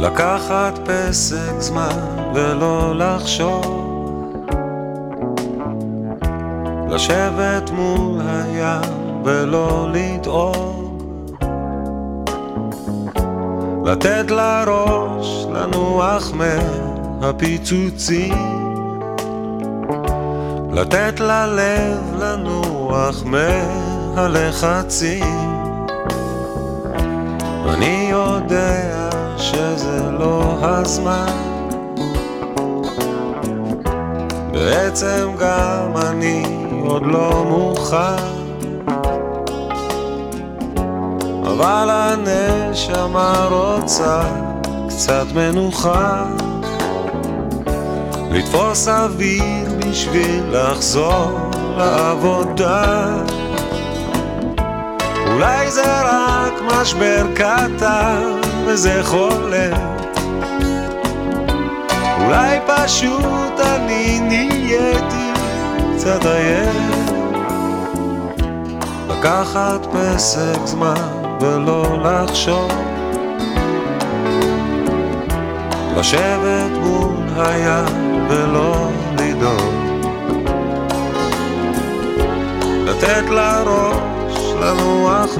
לקחת פסק זמן ולא לחשוב. לשבת מול הים ולא לדאוג. לתת לראש לנוח מהפיצוצים. לתת ללב לנוח מהלחצים. אני יודע שזה לא הזמן. בעצם גם אני עוד לא מוכן. אבל הנשמה רוצה קצת מנוחה. לתפוס אוויר בשביל לחזור לעבודה. אולי זה רק משבר קטן וזה חולף. אולי פשוט אני נהייתי קצת עייף. לקחת פסק זמן ולא לחשוב. לשבת מול הים ולא לדאוג. לתת לראש לנוח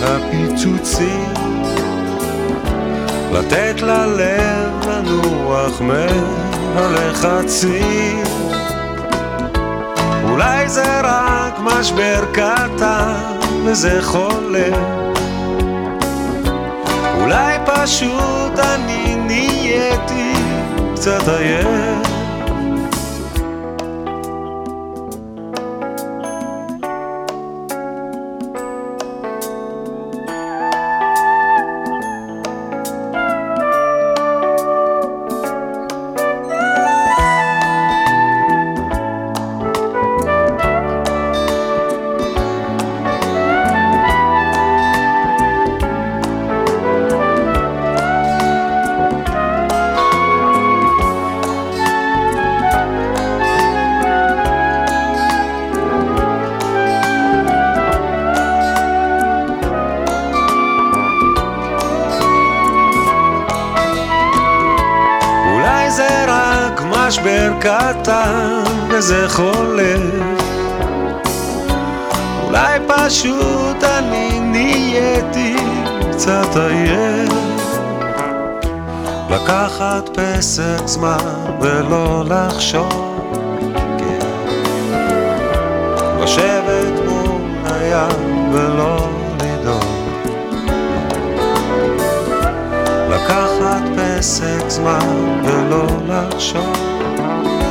מהפיצוצים לתת ללב לנוח מהלחצים. אולי זה רק משבר קטן וזה חולה אולי פשוט אני נהייתי קצת עייף משבר קטן וזה חולף. אולי פשוט אני נהייתי קצת עייף. לקחת פסק זמן ולא לחשוב כן. לשבת מול הים פסק זמן ולא לחשוב.